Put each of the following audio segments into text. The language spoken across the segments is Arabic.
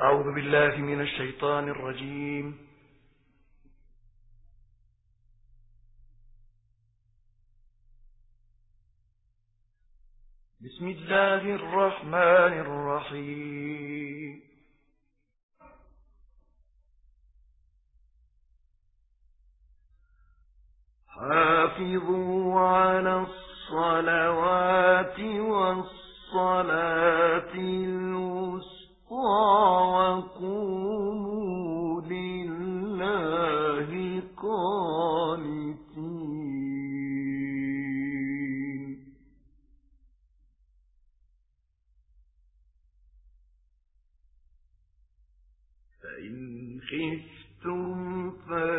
أعوذ بالله من الشيطان الرجيم. بسم الله الرحمن الرحيم. حافظوا على الصلوات والصلاة الوسطى.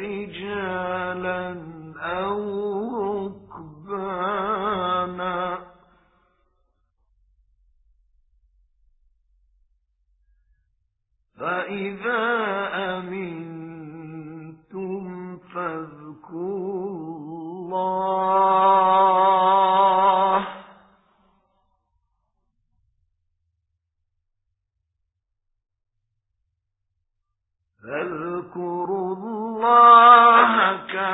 فرجالا أو ركبانا. فإذا أمنتم فاذكروا الله. فاذكروا الله.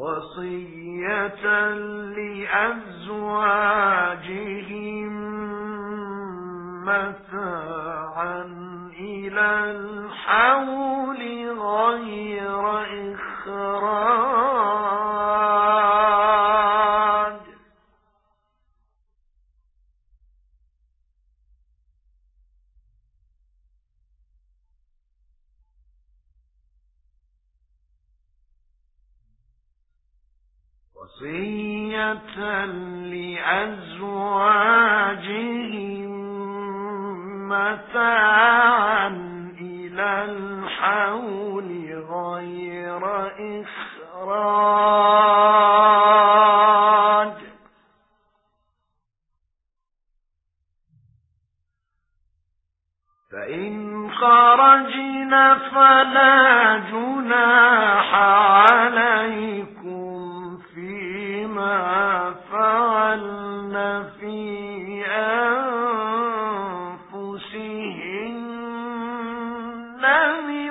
وصية لأزواجهم متاعا إلى الحول غير إخراج. وصية لأزواجهم متاعا إلى الحول غير إخراج. فإن خرجنا فلا جناح والله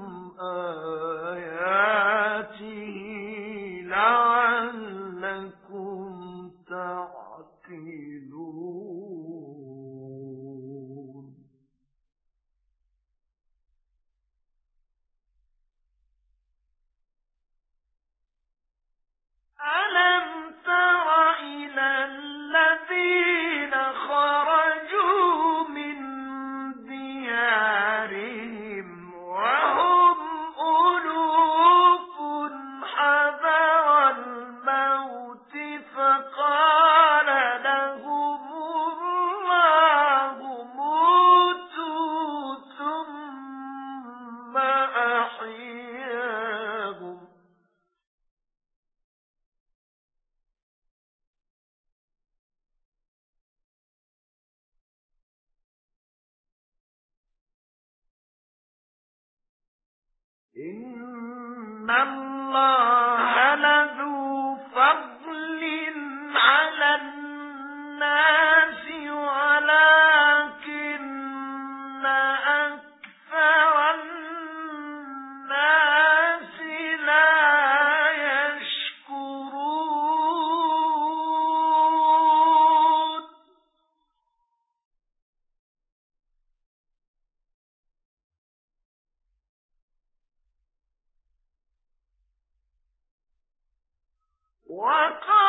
وقاتلوا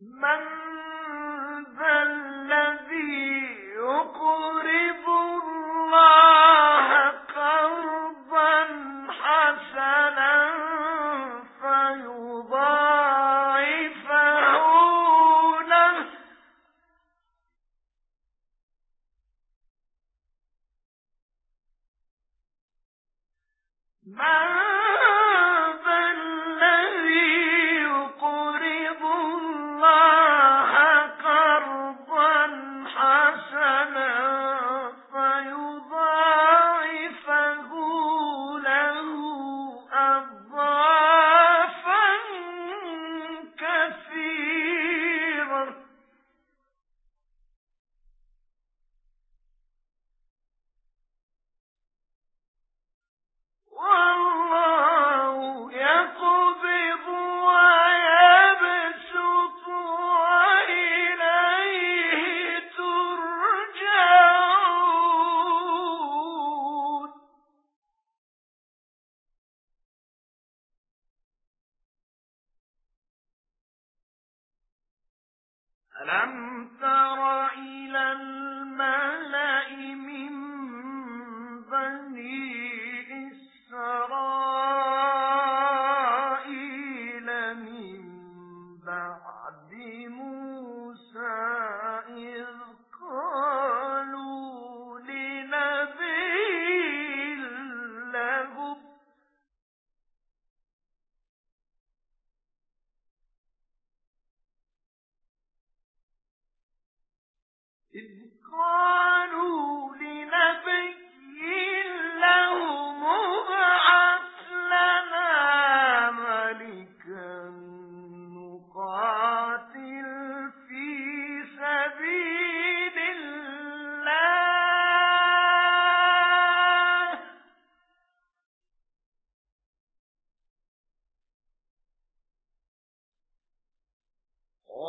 من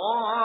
قال